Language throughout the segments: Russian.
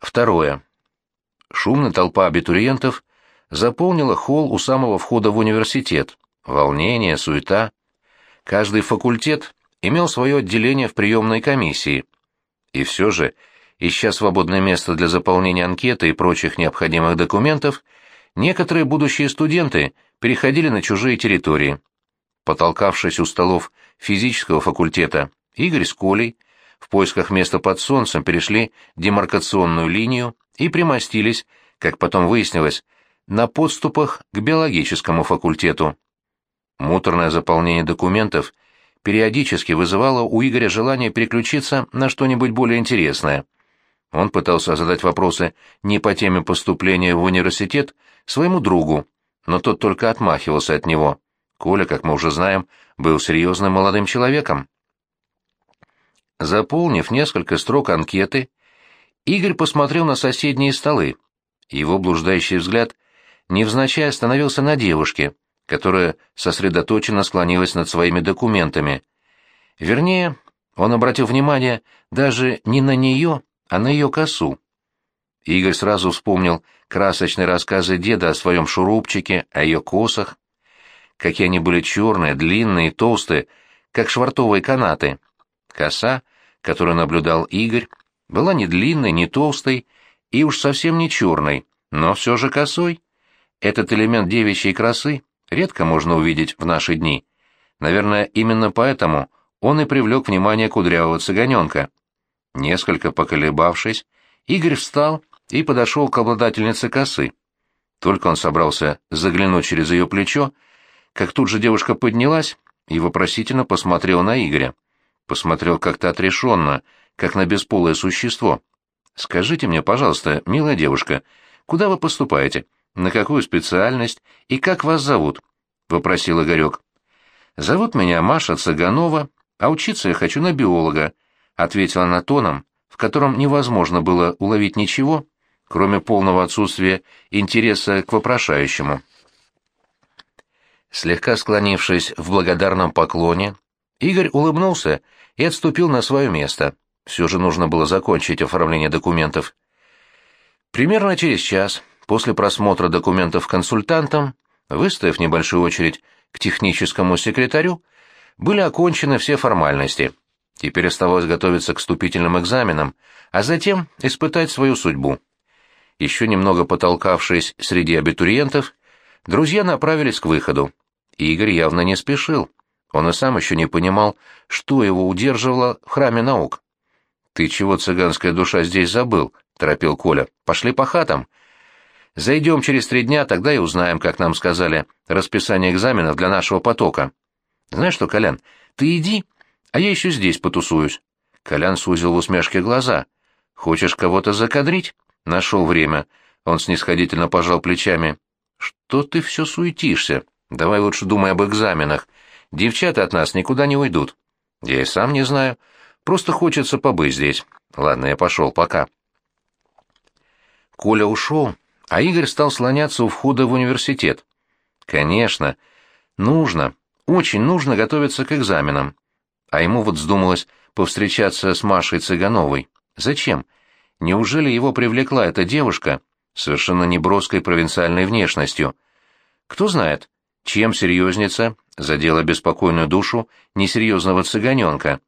Второе. Шумная толпа абитуриентов заполнила холл у самого входа в университет. Волнение, суета. Каждый факультет имел свое отделение в приемной комиссии. И все же, ища свободное место для заполнения анкеты и прочих необходимых документов, некоторые будущие студенты переходили на чужие территории. Потолкавшись у столов физического факультета, Игорь с Колей в поисках места под солнцем перешли демаркационную линию и примостились, как потом выяснилось, на подступах к биологическому факультету. Муторное заполнение документов периодически вызывало у Игоря желание переключиться на что-нибудь более интересное. Он пытался задать вопросы не по теме поступления в университет своему другу, но тот только отмахивался от него. Коля, как мы уже знаем, был серьезным молодым человеком. Заполнив несколько строк анкеты, Игорь посмотрел на соседние столы. Его блуждающий взгляд невзначай остановился на девушке, которая сосредоточенно склонилась над своими документами. Вернее, он обратил внимание даже не на нее, а на ее косу. Игорь сразу вспомнил красочные рассказы деда о своем шурупчике, о ее косах. Какие они были черные, длинные и толстые, как швартовые канаты. Коса, которую наблюдал Игорь, была не длинной, не толстой и уж совсем не черной, но все же косой. Этот элемент девичьей красы редко можно увидеть в наши дни. Наверное, именно поэтому он и привлек внимание кудрявого цыганенка. Несколько поколебавшись, Игорь встал и подошел к обладательнице косы. Только он собрался заглянуть через ее плечо, как тут же девушка поднялась и вопросительно посмотрела на Игоря. Посмотрел как-то отрешенно, как на бесполое существо. «Скажите мне, пожалуйста, милая девушка, куда вы поступаете? На какую специальность и как вас зовут?» — вопросил Игорек. «Зовут меня Маша Цыганова, а учиться я хочу на биолога», — ответила она тоном, в котором невозможно было уловить ничего, кроме полного отсутствия интереса к вопрошающему. Слегка склонившись в благодарном поклоне, Игорь улыбнулся и отступил на свое место. Все же нужно было закончить оформление документов. Примерно через час, после просмотра документов консультантом, выставив небольшую очередь к техническому секретарю, были окончены все формальности. Теперь оставалось готовиться к вступительным экзаменам, а затем испытать свою судьбу. Еще немного потолкавшись среди абитуриентов, друзья направились к выходу. Игорь явно не спешил. Он и сам еще не понимал, что его удерживало в храме наук. «Ты чего, цыганская душа, здесь забыл?» — торопил Коля. «Пошли по хатам. Зайдем через три дня, тогда и узнаем, как нам сказали, расписание экзаменов для нашего потока. Знаешь что, Колян, ты иди, а я еще здесь потусуюсь». Колян сузил в усмешке глаза. «Хочешь кого-то закадрить?» Нашел время. Он снисходительно пожал плечами. «Что ты все суетишься? Давай лучше думай об экзаменах. Девчата от нас никуда не уйдут. Я и сам не знаю. Просто хочется побыть здесь. Ладно, я пошел, пока. Коля ушел, а Игорь стал слоняться у входа в университет. Конечно, нужно, очень нужно готовиться к экзаменам. А ему вот вздумалось повстречаться с Машей Цыгановой. Зачем? Неужели его привлекла эта девушка совершенно неброской провинциальной внешностью? Кто знает, чем серьезница задела беспокойную душу несерьезного цыганенка.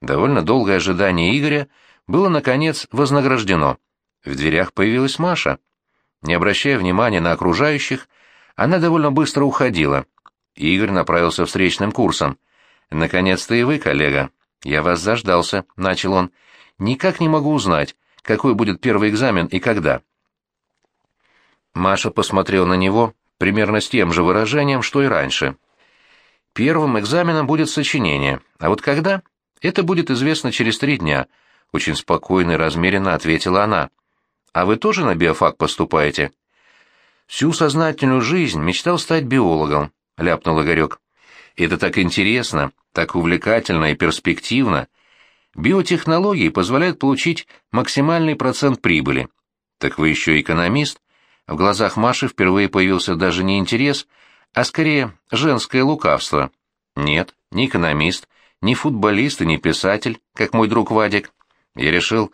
Довольно долгое ожидание Игоря было, наконец, вознаграждено. В дверях появилась Маша. Не обращая внимания на окружающих, она довольно быстро уходила. Игорь направился встречным курсом. «Наконец-то и вы, коллега. Я вас заждался», — начал он. «Никак не могу узнать, какой будет первый экзамен и когда». Маша посмотрела на него примерно с тем же выражением, что и раньше. Первым экзаменом будет сочинение, а вот когда? Это будет известно через три дня, очень спокойно и размеренно ответила она. А вы тоже на биофак поступаете? Всю сознательную жизнь мечтал стать биологом, ляпнул Игорек. Это так интересно, так увлекательно и перспективно. Биотехнологии позволяют получить максимальный процент прибыли. Так вы еще экономист? В глазах Маши впервые появился даже не интерес, а скорее женское лукавство. Нет, не экономист, не футболист и не писатель, как мой друг Вадик. Я решил,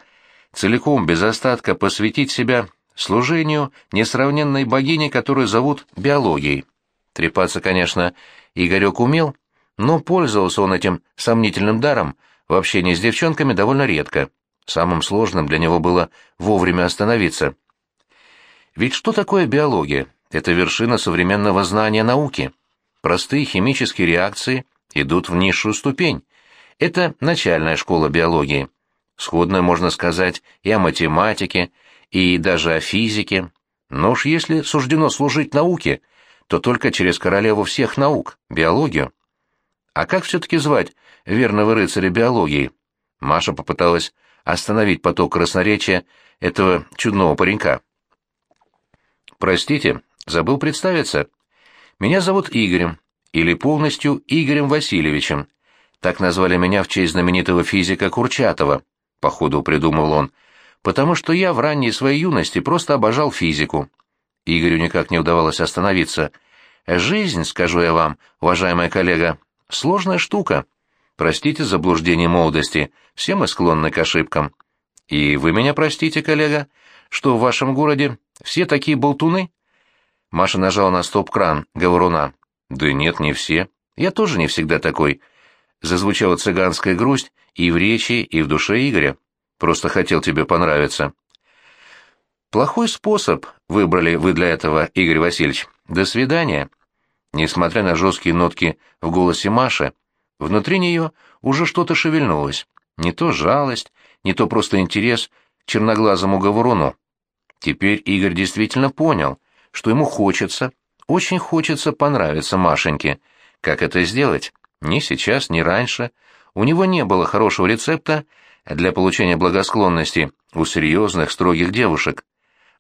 целиком без остатка посвятить себя служению несравненной богине, которую зовут биологией. Трепаться, конечно, Игорек умел, но пользовался он этим сомнительным даром в общении с девчонками довольно редко. Самым сложным для него было вовремя остановиться. Ведь что такое биология? Это вершина современного знания науки. Простые химические реакции идут в низшую ступень. Это начальная школа биологии. Сходно можно сказать и о математике, и даже о физике. Но уж если суждено служить науке, то только через королеву всех наук — биологию. А как все-таки звать верного рыцаря биологии? Маша попыталась остановить поток красноречия этого чудного паренька. «Простите, забыл представиться. Меня зовут Игорем, или полностью Игорем Васильевичем. Так назвали меня в честь знаменитого физика Курчатова, походу придумал он, потому что я в ранней своей юности просто обожал физику. Игорю никак не удавалось остановиться. Жизнь, скажу я вам, уважаемая коллега, сложная штука. Простите заблуждение молодости, все мы склонны к ошибкам. И вы меня простите, коллега, что в вашем городе все такие болтуны? Маша нажала на стоп-кран говоруна. Да нет, не все. Я тоже не всегда такой зазвучала цыганская грусть и в речи, и в душе Игоря. Просто хотел тебе понравиться. Плохой способ выбрали вы для этого, Игорь Васильевич. До свидания. Несмотря на жесткие нотки в голосе Маши, внутри нее уже что-то шевельнулось. Не то жалость, не то просто интерес к черноглазому говоруну. Теперь Игорь действительно понял, что ему хочется, очень хочется понравиться Машеньке. Как это сделать? Ни сейчас, ни раньше у него не было хорошего рецепта для получения благосклонности у серьезных, строгих девушек.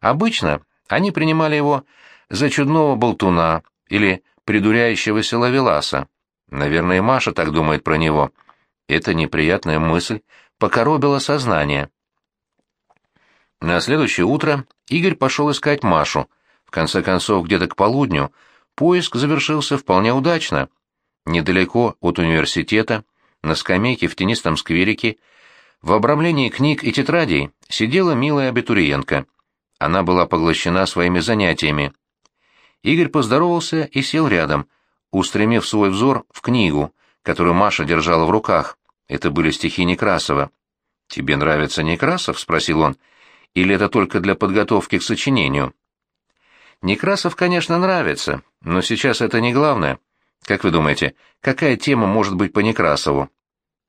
Обычно они принимали его за чудного болтуна или придуряющегося ловеласа. Наверное, Маша так думает про него. Эта неприятная мысль покоробила сознание. На следующее утро Игорь пошел искать Машу. В конце концов, где-то к полудню поиск завершился вполне удачно — Недалеко от университета, на скамейке в тенистом скверике, в обрамлении книг и тетрадей сидела милая абитуриентка. Она была поглощена своими занятиями. Игорь поздоровался и сел рядом, устремив свой взор в книгу, которую Маша держала в руках. Это были стихи Некрасова. «Тебе нравится Некрасов?» — спросил он. «Или это только для подготовки к сочинению?» «Некрасов, конечно, нравится, но сейчас это не главное. Как вы думаете, какая тема может быть по Некрасову?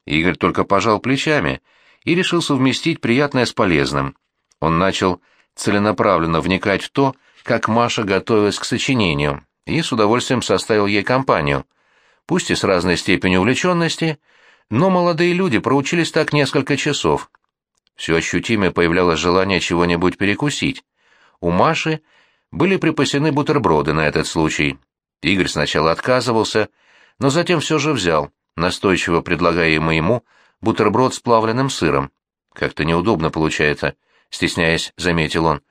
Игорь только пожал плечами и решил совместить приятное с полезным. Он начал целенаправленно вникать в то, как Маша готовилась к сочинению, и с удовольствием составил ей компанию. Пусть и с разной степенью увлеченности, но молодые люди проучились так несколько часов. Все ощутимее появлялось желание чего-нибудь перекусить. У Маши были припасены бутерброды на этот случай, Игорь сначала отказывался, но затем все же взял, настойчиво предлагая ему бутерброд с плавленным сыром. Как-то неудобно получается, стесняясь, заметил он.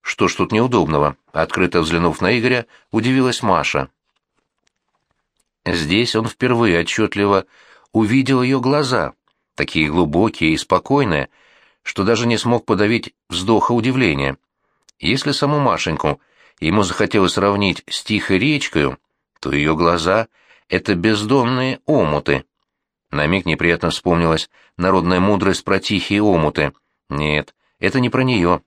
Что ж тут неудобного? Открыто взглянув на Игоря, удивилась Маша. Здесь он впервые отчетливо увидел ее глаза, такие глубокие и спокойные, что даже не смог подавить вздоха удивления. Если саму Машеньку ему захотелось сравнить с тихой речкой, то ее глаза — это бездонные омуты. На миг неприятно вспомнилась народная мудрость про тихие омуты. Нет, это не про нее.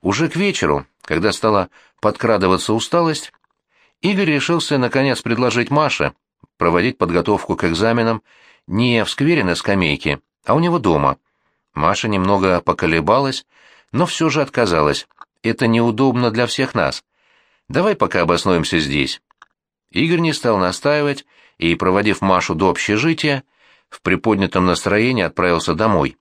Уже к вечеру, когда стала подкрадываться усталость, Игорь решился наконец предложить Маше проводить подготовку к экзаменам не в сквере на скамейке, а у него дома. Маша немного поколебалась, но все же отказалась. Это неудобно для всех нас. Давай пока обоснуемся здесь. Игорь не стал настаивать и, проводив Машу до общежития, в приподнятом настроении отправился домой.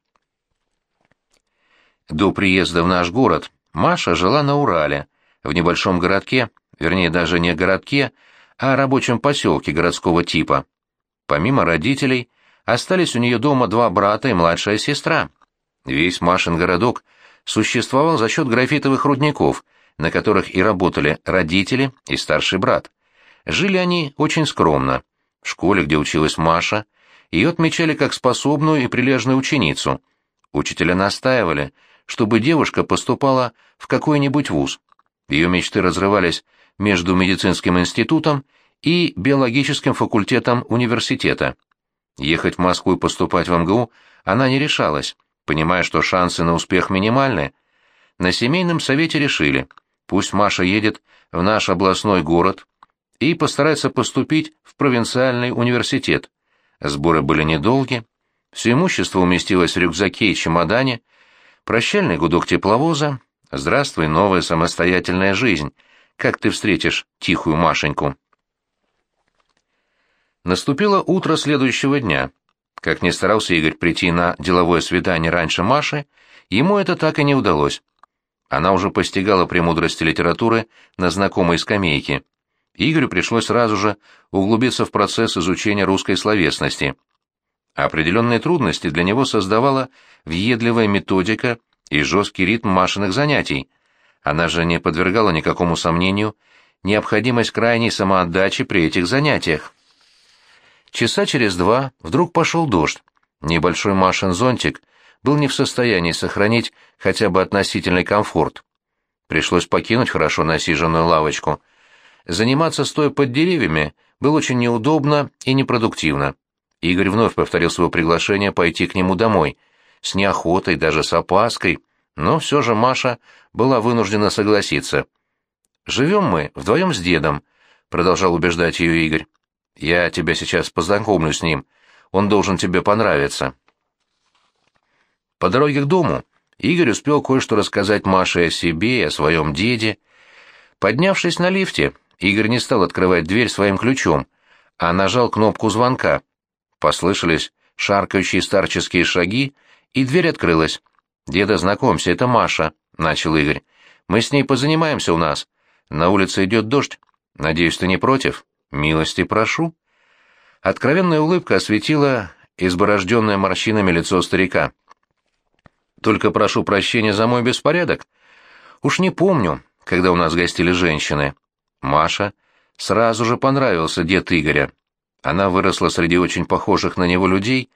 До приезда в наш город Маша жила на Урале, в небольшом городке, вернее даже не городке, а рабочем поселке городского типа. Помимо родителей, остались у нее дома два брата и младшая сестра. Весь Машин городок существовал за счет графитовых рудников, на которых и работали родители и старший брат. Жили они очень скромно. В школе, где училась Маша, ее отмечали как способную и прилежную ученицу. Учителя настаивали, чтобы девушка поступала в какой-нибудь вуз. Ее мечты разрывались между медицинским институтом и биологическим факультетом университета. Ехать в Москву и поступать в МГУ она не решалась, понимая, что шансы на успех минимальны. На семейном совете решили, пусть Маша едет в наш областной город и постарается поступить в провинциальный университет. Сборы были недолги, все имущество уместилось в рюкзаке и чемодане, прощальный гудок тепловоза, здравствуй, новая самостоятельная жизнь, как ты встретишь тихую Машеньку. Наступило утро следующего дня. Как ни старался Игорь прийти на деловое свидание раньше Маши, ему это так и не удалось. Она уже постигала премудрости литературы на знакомой скамейке. Игорю пришлось сразу же углубиться в процесс изучения русской словесности. Определенные трудности для него создавала въедливая методика и жесткий ритм Машиных занятий. Она же не подвергала никакому сомнению необходимость крайней самоотдачи при этих занятиях. Часа через два вдруг пошел дождь. Небольшой Машин зонтик был не в состоянии сохранить хотя бы относительный комфорт. Пришлось покинуть хорошо насиженную лавочку. Заниматься стоя под деревьями было очень неудобно и непродуктивно. Игорь вновь повторил свое приглашение пойти к нему домой, с неохотой, даже с опаской, но все же Маша была вынуждена согласиться. «Живем мы вдвоем с дедом», — продолжал убеждать ее Игорь. Я тебя сейчас познакомлю с ним. Он должен тебе понравиться. По дороге к дому Игорь успел кое-что рассказать Маше о себе и о своем деде. Поднявшись на лифте, Игорь не стал открывать дверь своим ключом, а нажал кнопку звонка. Послышались шаркающие старческие шаги, и дверь открылась. «Деда, знакомься, это Маша», — начал Игорь. «Мы с ней позанимаемся у нас. На улице идет дождь. Надеюсь, ты не против?» «Милости прошу». Откровенная улыбка осветила изборожденное морщинами лицо старика. «Только прошу прощения за мой беспорядок. Уж не помню, когда у нас гостили женщины. Маша сразу же понравился дед Игоря. Она выросла среди очень похожих на него людей,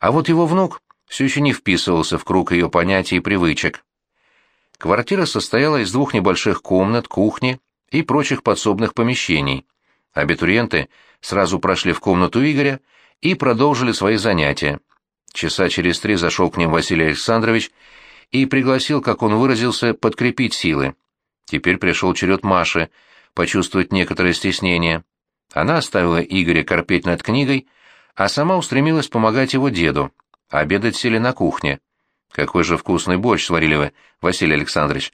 а вот его внук все еще не вписывался в круг ее понятий и привычек. Квартира состояла из двух небольших комнат, кухни и прочих подсобных помещений — Абитуриенты сразу прошли в комнату Игоря и продолжили свои занятия. Часа через три зашел к ним Василий Александрович и пригласил, как он выразился, подкрепить силы. Теперь пришел черед Маши почувствовать некоторое стеснение. Она оставила Игоря корпеть над книгой, а сама устремилась помогать его деду. Обедать сели на кухне. «Какой же вкусный борщ сварили вы, Василий Александрович!»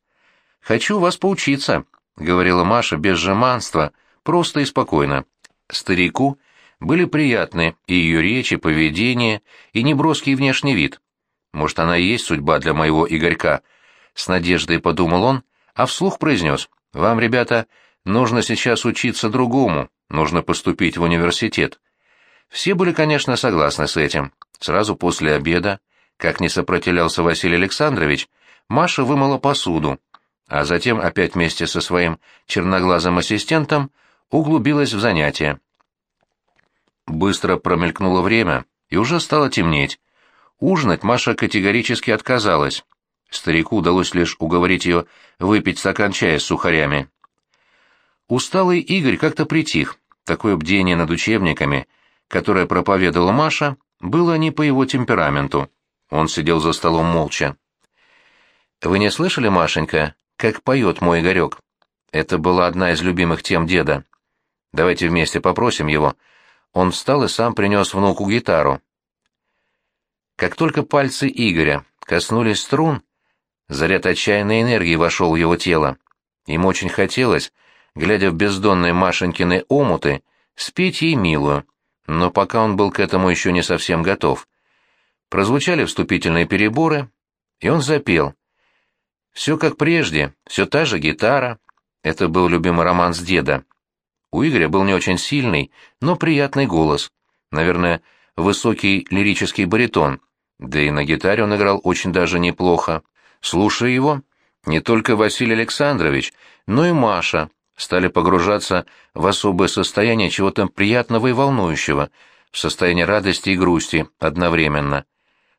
«Хочу вас поучиться», — говорила Маша без жеманства, — просто и спокойно. Старику были приятны и ее речь, и поведение, и неброский внешний вид. Может, она и есть судьба для моего Игорька? С надеждой подумал он, а вслух произнес. Вам, ребята, нужно сейчас учиться другому, нужно поступить в университет. Все были, конечно, согласны с этим. Сразу после обеда, как не сопротивлялся Василий Александрович, Маша вымыла посуду, а затем опять вместе со своим черноглазым ассистентом углубилась в занятия. Быстро промелькнуло время, и уже стало темнеть. Ужинать Маша категорически отказалась. Старику удалось лишь уговорить ее выпить стакан чая с сухарями. Усталый Игорь как-то притих. Такое бдение над учебниками, которое проповедовала Маша, было не по его темпераменту. Он сидел за столом молча. «Вы не слышали, Машенька, как поет мой Игорек?» Это была одна из любимых тем деда. Давайте вместе попросим его. Он встал и сам принес внуку гитару. Как только пальцы Игоря коснулись струн, заряд отчаянной энергии вошел в его тело. Ему очень хотелось, глядя в бездонные Машенькины омуты, спеть ей милую, но пока он был к этому еще не совсем готов. Прозвучали вступительные переборы, и он запел. Все как прежде, все та же гитара. Это был любимый роман с деда. У Игоря был не очень сильный, но приятный голос. Наверное, высокий лирический баритон. Да и на гитаре он играл очень даже неплохо. Слушая его, не только Василий Александрович, но и Маша стали погружаться в особое состояние чего-то приятного и волнующего, в состояние радости и грусти одновременно.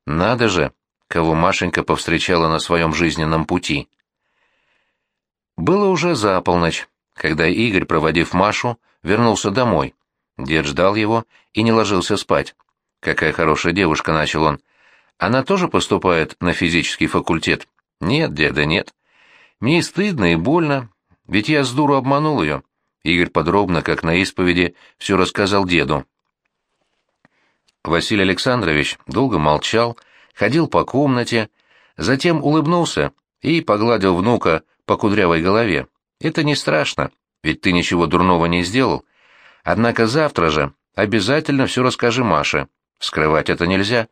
Надо же, кого Машенька повстречала на своем жизненном пути. Было уже за полночь, когда Игорь, проводив Машу, вернулся домой. Дед ждал его и не ложился спать. «Какая хорошая девушка», — начал он. «Она тоже поступает на физический факультет?» «Нет, деда, нет. Мне и стыдно, и больно, ведь я с дуру обманул ее». Игорь подробно, как на исповеди, все рассказал деду. Василий Александрович долго молчал, ходил по комнате, затем улыбнулся и погладил внука по кудрявой голове. «Это не страшно, ведь ты ничего дурного не сделал. Однако завтра же обязательно все расскажи Маше. Скрывать это нельзя».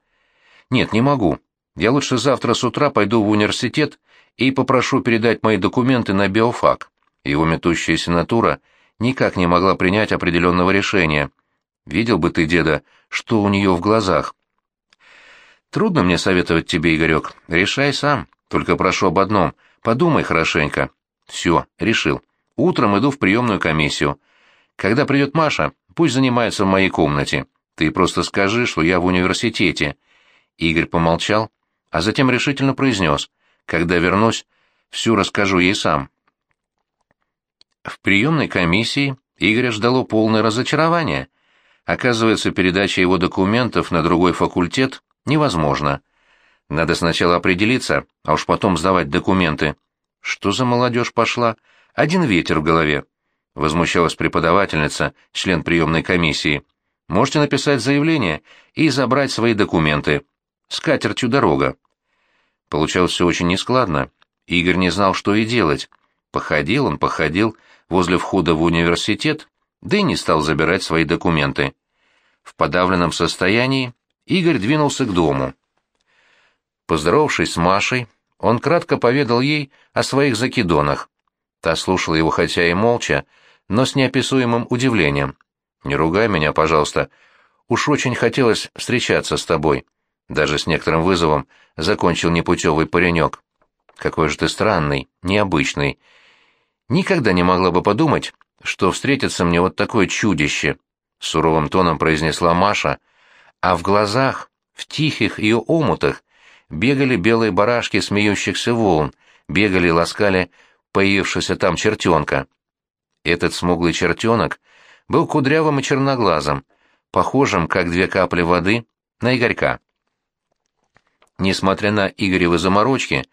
«Нет, не могу. Я лучше завтра с утра пойду в университет и попрошу передать мои документы на биофак». Его метущаяся натура никак не могла принять определенного решения. Видел бы ты, деда, что у нее в глазах. Трудно мне советовать тебе, Игорек. Решай сам. Только прошу об одном. Подумай хорошенько. Все, решил. Утром иду в приемную комиссию. Когда придет Маша, пусть занимается в моей комнате. Ты просто скажи, что я в университете. Игорь помолчал, а затем решительно произнес. Когда вернусь, все расскажу ей сам. В приемной комиссии Игоря ждало полное разочарование. Оказывается, передача его документов на другой факультет невозможна. Надо сначала определиться, а уж потом сдавать документы. Что за молодежь пошла? Один ветер в голове. Возмущалась преподавательница, член приемной комиссии. Можете написать заявление и забрать свои документы. С катертью дорога. Получалось все очень нескладно. Игорь не знал, что и делать. Походил он, походил возле входа в университет, да и не стал забирать свои документы. В подавленном состоянии Игорь двинулся к дому. Поздоровавшись с Машей, он кратко поведал ей о своих закидонах. Та слушала его хотя и молча, но с неописуемым удивлением. «Не ругай меня, пожалуйста. Уж очень хотелось встречаться с тобой». Даже с некоторым вызовом закончил непутевый паренек. «Какой же ты странный, необычный. Никогда не могла бы подумать, что встретится мне вот такое чудище», — суровым тоном произнесла Маша, а в глазах, в тихих ее омутах, бегали белые барашки смеющихся волн, бегали и ласкали появившегося там чертенка. Этот смуглый чертенок был кудрявым и черноглазым, похожим, как две капли воды, на Игорька. Несмотря на Игоревы заморочки,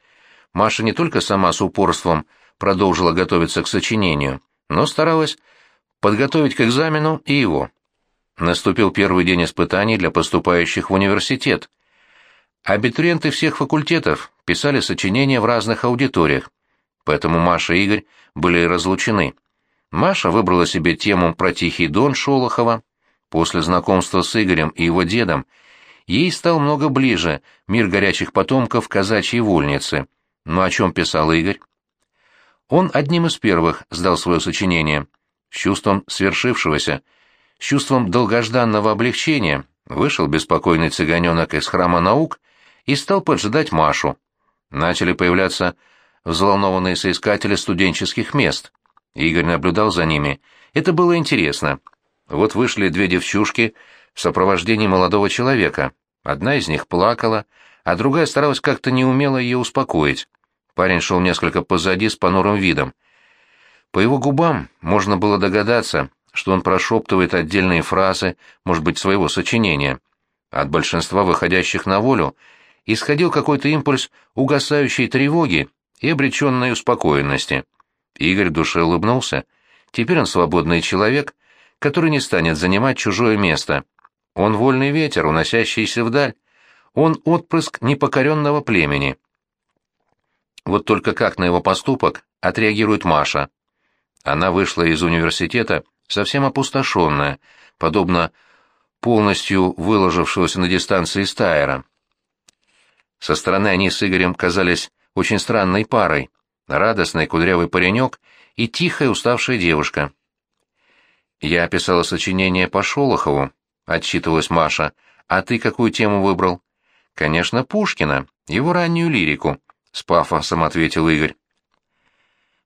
Маша не только сама с упорством продолжила готовиться к сочинению, но старалась подготовить к экзамену и его. Наступил первый день испытаний для поступающих в университет. Абитуриенты всех факультетов писали сочинения в разных аудиториях, поэтому Маша и Игорь были разлучены. Маша выбрала себе тему про Тихий Дон Шолохова. После знакомства с Игорем и его дедом ей стал много ближе мир горячих потомков казачьей вольницы. Но о чем писал Игорь? Он одним из первых сдал свое сочинение. С чувством свершившегося, с чувством долгожданного облегчения вышел беспокойный цыганенок из храма наук и стал поджидать Машу. Начали появляться взволнованные соискатели студенческих мест. Игорь наблюдал за ними. Это было интересно. Вот вышли две девчушки в сопровождении молодого человека. Одна из них плакала, а другая старалась как-то неумело ее успокоить. Парень шел несколько позади с понурым видом. По его губам можно было догадаться, что он прошептывает отдельные фразы, может быть, своего сочинения. От большинства выходящих на волю исходил какой-то импульс угасающей тревоги и обреченной успокоенности. Игорь в душе улыбнулся. Теперь он свободный человек, который не станет занимать чужое место. Он вольный ветер, уносящийся вдаль. Он отпрыск непокоренного племени. Вот только как на его поступок отреагирует Маша. Она вышла из университета совсем опустошенная, подобно полностью выложившегося на дистанции стайера. Со стороны они с Игорем казались очень странной парой. Радостный кудрявый паренек и тихая уставшая девушка. «Я описала сочинение по Шолохову», — отчитывалась Маша. «А ты какую тему выбрал?» «Конечно, Пушкина, его раннюю лирику», — с пафосом ответил Игорь.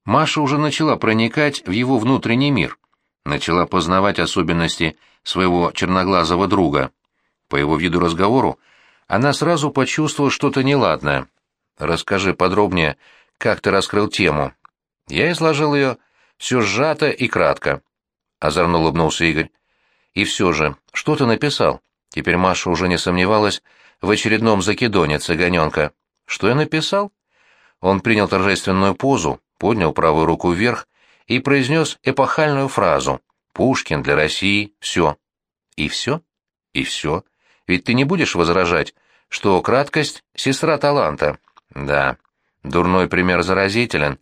Маша уже начала проникать в его внутренний мир, начала познавать особенности своего черноглазого друга. По его виду разговору она сразу почувствовала что-то неладное. «Расскажи подробнее, как ты раскрыл тему». Я изложил ее все сжато и кратко. Озорно улыбнулся Игорь. «И все же, что ты написал?» Теперь Маша уже не сомневалась в очередном закидоне цыганенка. «Что я написал?» Он принял торжественную позу, поднял правую руку вверх и произнес эпохальную фразу «Пушкин для России — все». «И все?» «И все. Ведь ты не будешь возражать, что краткость — сестра таланта». «Да. Дурной пример заразителен».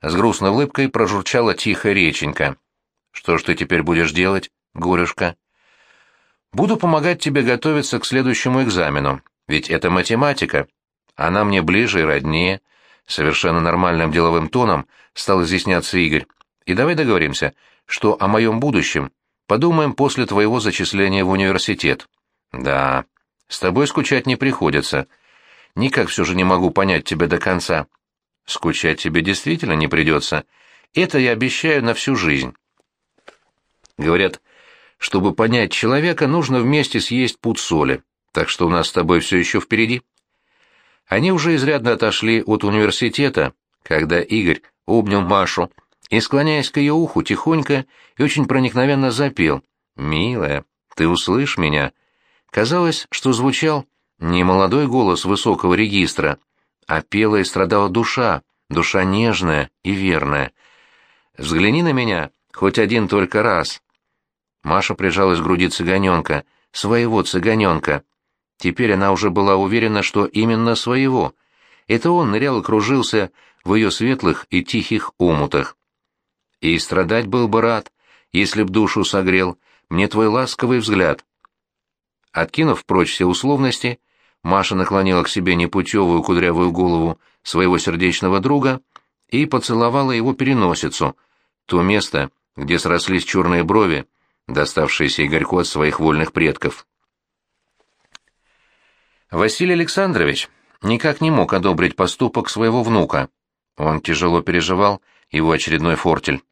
С грустной улыбкой прожурчала тихая реченька. «Что ж ты теперь будешь делать, горюшка?» «Буду помогать тебе готовиться к следующему экзамену, ведь это математика. Она мне ближе и роднее». Совершенно нормальным деловым тоном стал изъясняться Игорь. «И давай договоримся, что о моем будущем подумаем после твоего зачисления в университет». «Да, с тобой скучать не приходится. Никак все же не могу понять тебя до конца». «Скучать тебе действительно не придется. Это я обещаю на всю жизнь». Говорят, чтобы понять человека, нужно вместе съесть пуд соли, так что у нас с тобой все еще впереди. Они уже изрядно отошли от университета, когда Игорь обнял Машу и, склоняясь к ее уху, тихонько и очень проникновенно запел «Милая, ты услышь меня». Казалось, что звучал не молодой голос высокого регистра, а пела и страдала душа, душа нежная и верная. «Взгляни на меня хоть один только раз». Маша прижалась к груди цыганенка, своего цыганенка, Теперь она уже была уверена, что именно своего. Это он нырял и кружился в ее светлых и тихих омутах. И страдать был бы рад, если б душу согрел, мне твой ласковый взгляд. Откинув прочь все условности, Маша наклонила к себе непутевую кудрявую голову своего сердечного друга и поцеловала его переносицу, то место, где срослись черные брови, доставшиеся Игорьку от своих вольных предков. Василий Александрович никак не мог одобрить поступок своего внука. Он тяжело переживал его очередной фортель.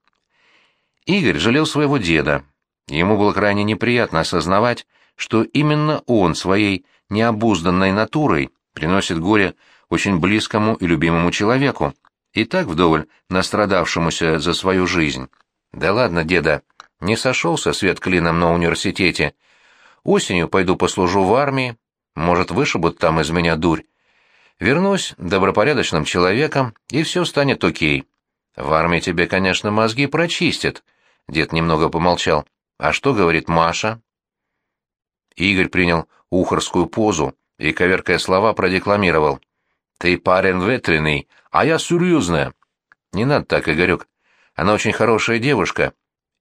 Игорь жалел своего деда. Ему было крайне неприятно осознавать, что именно он своей необузданной натурой приносит горе очень близкому и любимому человеку, и так вдоволь настрадавшемуся за свою жизнь. Да ладно, деда, не сошелся свет клином на университете. Осенью пойду послужу в армии, может, вышибут там из меня дурь. Вернусь добропорядочным человеком, и все станет окей. В армии тебе, конечно, мозги прочистят. Дед немного помолчал. А что говорит Маша? Игорь принял ухорскую позу и, коверкая слова, продекламировал. Ты парень ветреный, а я серьезная. Не надо так, Игорек. Она очень хорошая девушка,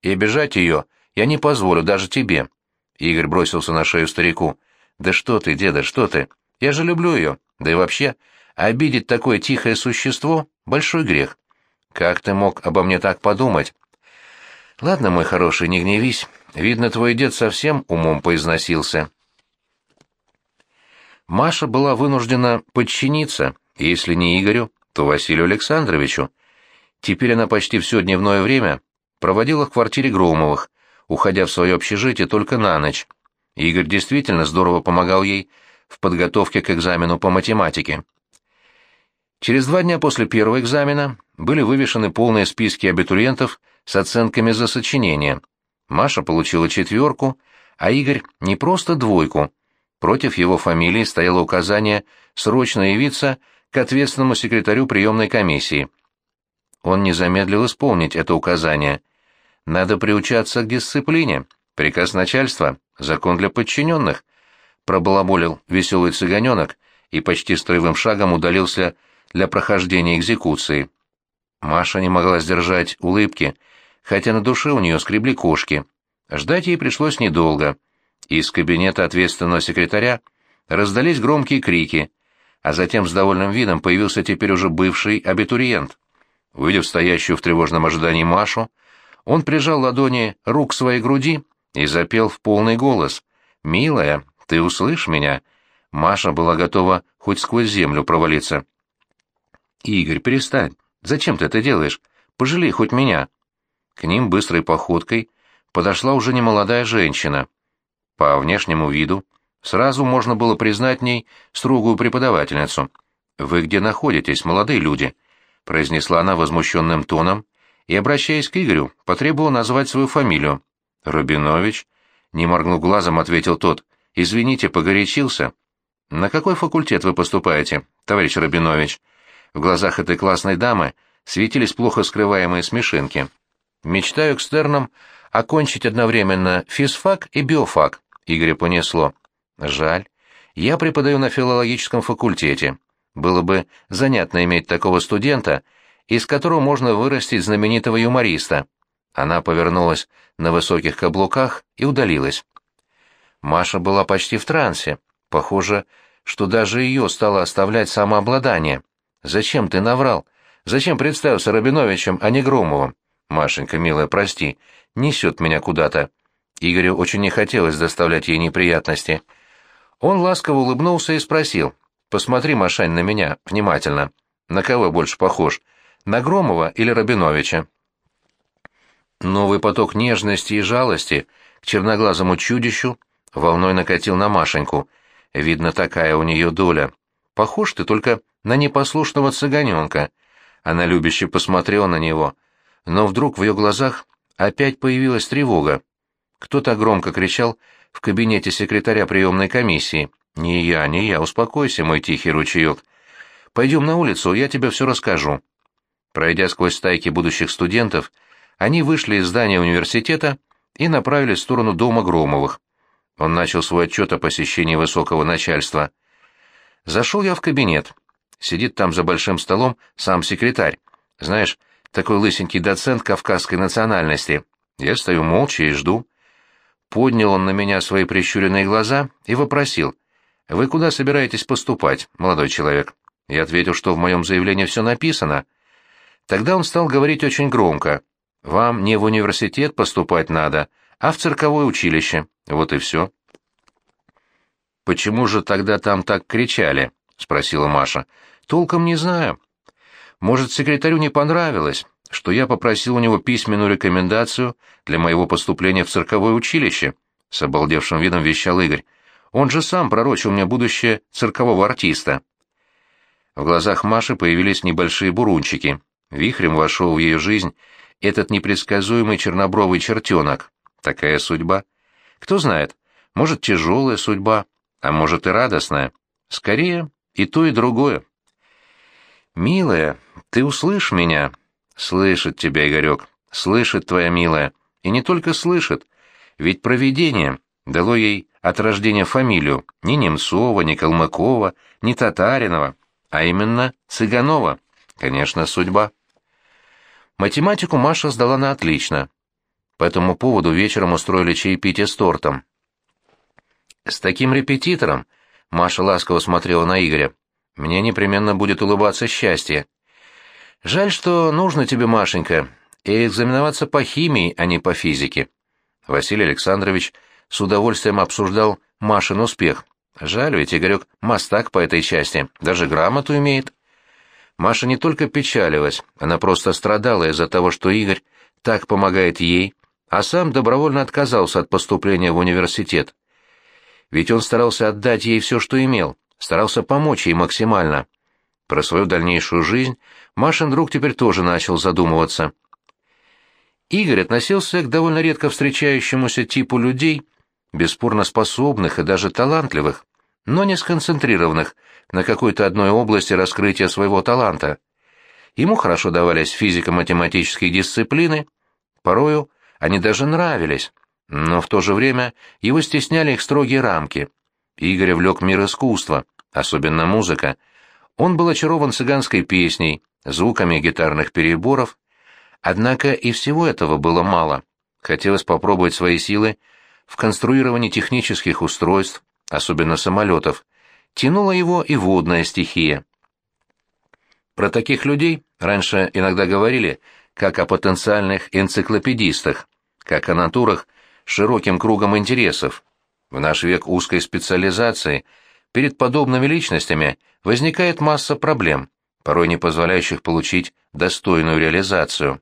и обижать ее я не позволю даже тебе. Игорь бросился на шею старику. «Да что ты, деда, что ты? Я же люблю ее. Да и вообще, обидеть такое тихое существо — большой грех. Как ты мог обо мне так подумать?» «Ладно, мой хороший, не гневись. Видно, твой дед совсем умом поизносился». Маша была вынуждена подчиниться, если не Игорю, то Василию Александровичу. Теперь она почти все дневное время проводила в квартире Громовых, уходя в свое общежитие только на ночь. Игорь действительно здорово помогал ей в подготовке к экзамену по математике. Через два дня после первого экзамена были вывешены полные списки абитуриентов с оценками за сочинение. Маша получила четверку, а Игорь не просто двойку. Против его фамилии стояло указание срочно явиться к ответственному секретарю приемной комиссии. Он не замедлил исполнить это указание. Надо приучаться к дисциплине. Приказ начальства закон для подчиненных», — пробалаболил веселый цыганенок и почти строевым шагом удалился для прохождения экзекуции. Маша не могла сдержать улыбки, хотя на душе у нее скребли кошки. Ждать ей пришлось недолго. Из кабинета ответственного секретаря раздались громкие крики, а затем с довольным видом появился теперь уже бывший абитуриент. Увидев стоящую в тревожном ожидании Машу, он прижал ладони рук своей груди и запел в полный голос. «Милая, ты услышь меня?» Маша была готова хоть сквозь землю провалиться. «Игорь, перестань. Зачем ты это делаешь? Пожалей хоть меня». К ним быстрой походкой подошла уже немолодая женщина. По внешнему виду Сразу можно было признать ней строгую преподавательницу. «Вы где находитесь, молодые люди?» — произнесла она возмущенным тоном и, обращаясь к Игорю, потребовала назвать свою фамилию. «Рабинович?» — не моргнув глазом, ответил тот. «Извините, погорячился». «На какой факультет вы поступаете, товарищ Рабинович?» В глазах этой классной дамы светились плохо скрываемые смешинки. «Мечтаю экстерном окончить одновременно физфак и биофак», — Игоря понесло. «Жаль. Я преподаю на филологическом факультете. Было бы занятно иметь такого студента, из которого можно вырастить знаменитого юмориста». Она повернулась на высоких каблуках и удалилась. Маша была почти в трансе. Похоже, что даже ее стало оставлять самообладание. «Зачем ты наврал? Зачем представился Рабиновичем, а не Громовым? Машенька, милая, прости, несет меня куда-то». Игорю очень не хотелось доставлять ей неприятности. Он ласково улыбнулся и спросил. «Посмотри, Машань, на меня, внимательно. На кого больше похож? На Громова или Рабиновича?» Новый поток нежности и жалости к черноглазому чудищу волной накатил на Машеньку. Видно, такая у нее доля. Похож ты только на непослушного цыганенка. Она любяще посмотрела на него, но вдруг в ее глазах опять появилась тревога. Кто-то громко кричал в кабинете секретаря приемной комиссии. «Не я, не я, успокойся, мой тихий ручеек. Пойдем на улицу, я тебе все расскажу». Пройдя сквозь стайки будущих студентов, они вышли из здания университета и направились в сторону дома Громовых. Он начал свой отчет о посещении высокого начальства. Зашел я в кабинет. Сидит там за большим столом сам секретарь. Знаешь, такой лысенький доцент кавказской национальности. Я стою молча и жду. Поднял он на меня свои прищуренные глаза и вопросил. «Вы куда собираетесь поступать, молодой человек?» Я ответил, что в моем заявлении все написано. Тогда он стал говорить очень громко. Вам не в университет поступать надо, а в цирковое училище. Вот и все. «Почему же тогда там так кричали?» — спросила Маша. «Толком не знаю. Может, секретарю не понравилось, что я попросил у него письменную рекомендацию для моего поступления в цирковое училище?» — с обалдевшим видом вещал Игорь. «Он же сам пророчил мне будущее циркового артиста». В глазах Маши появились небольшие бурунчики. Вихрем вошел в ее жизнь этот непредсказуемый чернобровый чертенок. Такая судьба. Кто знает, может, тяжелая судьба, а может и радостная. Скорее, и то, и другое. «Милая, ты услышь меня?» «Слышит тебя, Игорек, слышит твоя милая. И не только слышит, ведь провидение дало ей от рождения фамилию ни Немцова, ни Калмыкова, ни Татаринова, а именно Цыганова. Конечно, судьба. Математику Маша сдала на отлично. По этому поводу вечером устроили чаепитие с тортом. С таким репетитором Маша ласково смотрела на Игоря. Мне непременно будет улыбаться счастье. Жаль, что нужно тебе, Машенька, и экзаменоваться по химии, а не по физике. Василий Александрович с удовольствием обсуждал Машин успех. Жаль, ведь Игорек мастак по этой части, даже грамоту имеет. Маша не только печалилась, она просто страдала из-за того, что Игорь так помогает ей, а сам добровольно отказался от поступления в университет. Ведь он старался отдать ей все, что имел, старался помочь ей максимально. Про свою дальнейшую жизнь Машин друг теперь тоже начал задумываться. Игорь относился к довольно редко встречающемуся типу людей, бесспорно способных и даже талантливых, но не сконцентрированных на какой-то одной области раскрытия своего таланта. Ему хорошо давались физико-математические дисциплины, порою они даже нравились, но в то же время его стесняли их строгие рамки. Игорь влек мир искусства, особенно музыка. Он был очарован цыганской песней, звуками гитарных переборов, однако и всего этого было мало. Хотелось попробовать свои силы в конструировании технических устройств, особенно самолетов, тянула его и водная стихия. Про таких людей раньше иногда говорили как о потенциальных энциклопедистах, как о натурах с широким кругом интересов. В наш век узкой специализации перед подобными личностями возникает масса проблем, порой не позволяющих получить достойную реализацию.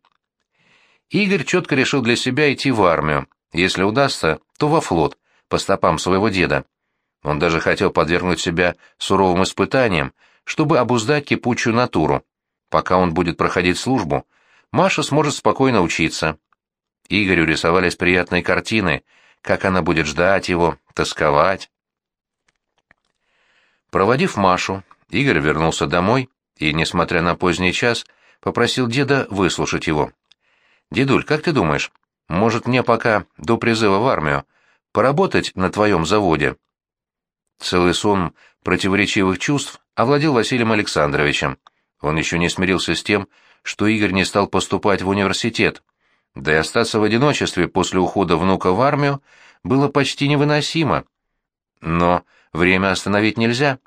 Игорь четко решил для себя идти в армию, если удастся, то во флот, по стопам своего деда. Он даже хотел подвергнуть себя суровым испытаниям, чтобы обуздать кипучую натуру. Пока он будет проходить службу, Маша сможет спокойно учиться. Игорю рисовались приятные картины, как она будет ждать его, тосковать. Проводив Машу, Игорь вернулся домой и, несмотря на поздний час, попросил деда выслушать его. «Дедуль, как ты думаешь, может мне пока до призыва в армию поработать на твоем заводе?» Целый сон противоречивых чувств овладел Василием Александровичем. Он еще не смирился с тем, что Игорь не стал поступать в университет. Да и остаться в одиночестве после ухода внука в армию было почти невыносимо. Но время остановить нельзя.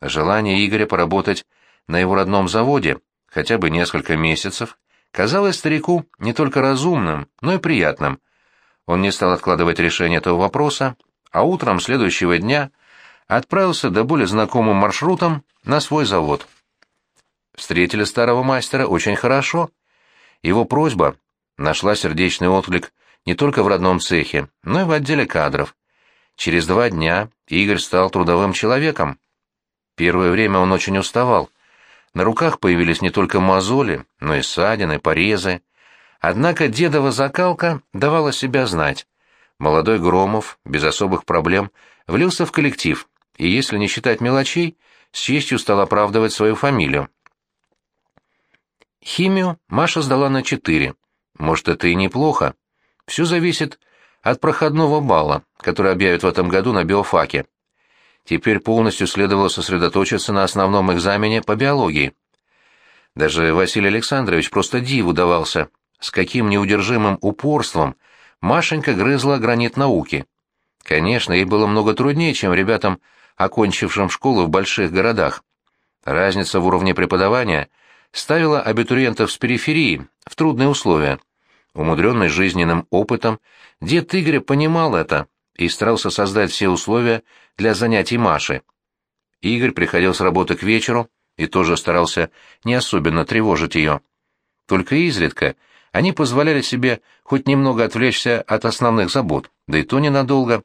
Желание Игоря поработать на его родном заводе хотя бы несколько месяцев казалось старику не только разумным, но и приятным. Он не стал откладывать решение этого вопроса, а утром следующего дня отправился до более знакомым маршрутом на свой завод. Встретили старого мастера очень хорошо. Его просьба нашла сердечный отклик не только в родном цехе, но и в отделе кадров. Через два дня Игорь стал трудовым человеком. Первое время он очень уставал. На руках появились не только мозоли, но и ссадины, порезы. Однако дедова закалка давала себя знать. Молодой Громов, без особых проблем, влился в коллектив, и, если не считать мелочей, с честью стал оправдывать свою фамилию. Химию Маша сдала на четыре. Может, это и неплохо. Все зависит от проходного балла, который объявят в этом году на биофаке. Теперь полностью следовало сосредоточиться на основном экзамене по биологии. Даже Василий Александрович просто диву давался, с каким неудержимым упорством Машенька грызла гранит науки. Конечно, ей было много труднее, чем ребятам, окончившим школу в больших городах. Разница в уровне преподавания ставила абитуриентов с периферии в трудные условия. Умудренный жизненным опытом, дед Игоря понимал это и старался создать все условия для занятий Маши. Игорь приходил с работы к вечеру и тоже старался не особенно тревожить ее. Только изредка они позволяли себе хоть немного отвлечься от основных забот, да и то ненадолго.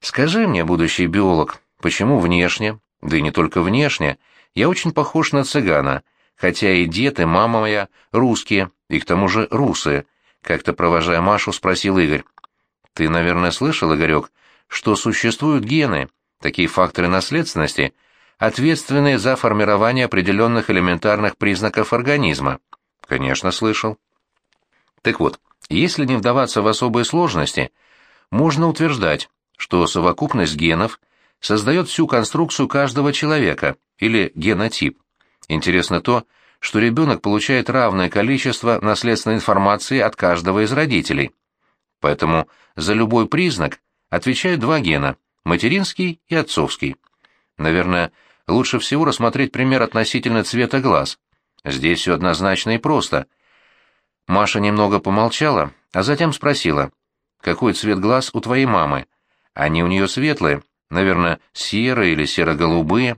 «Скажи мне, будущий биолог, почему внешне, да и не только внешне, я очень похож на цыгана, хотя и дед, и мама моя русские, и к тому же русые?» Как-то провожая Машу, спросил Игорь. «Ты, наверное, слышал, Игорек, что существуют гены, такие факторы наследственности, ответственные за формирование определенных элементарных признаков организма?» «Конечно, слышал». Так вот, если не вдаваться в особые сложности, можно утверждать, что совокупность генов создает всю конструкцию каждого человека, или генотип. Интересно то, что ребенок получает равное количество наследственной информации от каждого из родителей. Поэтому за любой признак отвечают два гена – материнский и отцовский. Наверное, лучше всего рассмотреть пример относительно цвета глаз. Здесь все однозначно и просто. Маша немного помолчала, а затем спросила, «Какой цвет глаз у твоей мамы? Они у нее светлые, наверное, серые или серо-голубые».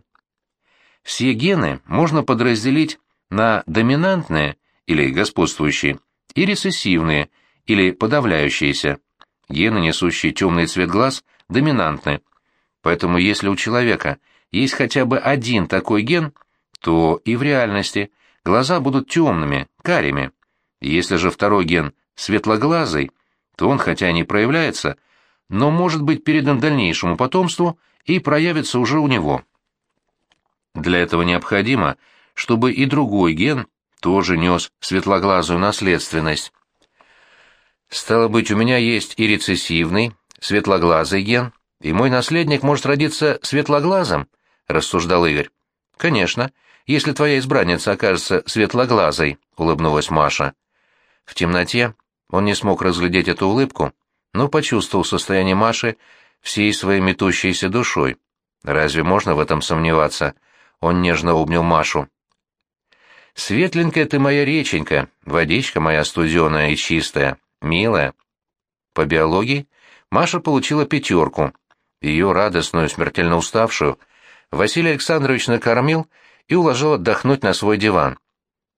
Все гены можно подразделить на доминантные или господствующие и рецессивные или подавляющиеся. Гены, несущие темный цвет глаз, доминантны. Поэтому если у человека есть хотя бы один такой ген, то и в реальности глаза будут темными, карими. Если же второй ген светлоглазый, то он хотя и не проявляется, но может быть передан дальнейшему потомству и проявится уже у него. Для этого необходимо, чтобы и другой ген тоже нес светлоглазую наследственность. Стало быть, у меня есть и рецессивный, светлоглазый ген, и мой наследник может родиться светлоглазым, рассуждал Игорь. Конечно, если твоя избранница окажется светлоглазой, улыбнулась Маша. В темноте он не смог разглядеть эту улыбку, но почувствовал состояние Маши всей своей метущейся душой. Разве можно в этом сомневаться? Он нежно обнял Машу. Светленькая ты моя реченька, водичка моя студеная и чистая, милая. По биологии Маша получила пятерку. Ее радостную, смертельно уставшую, Василий Александрович накормил и уложил отдохнуть на свой диван.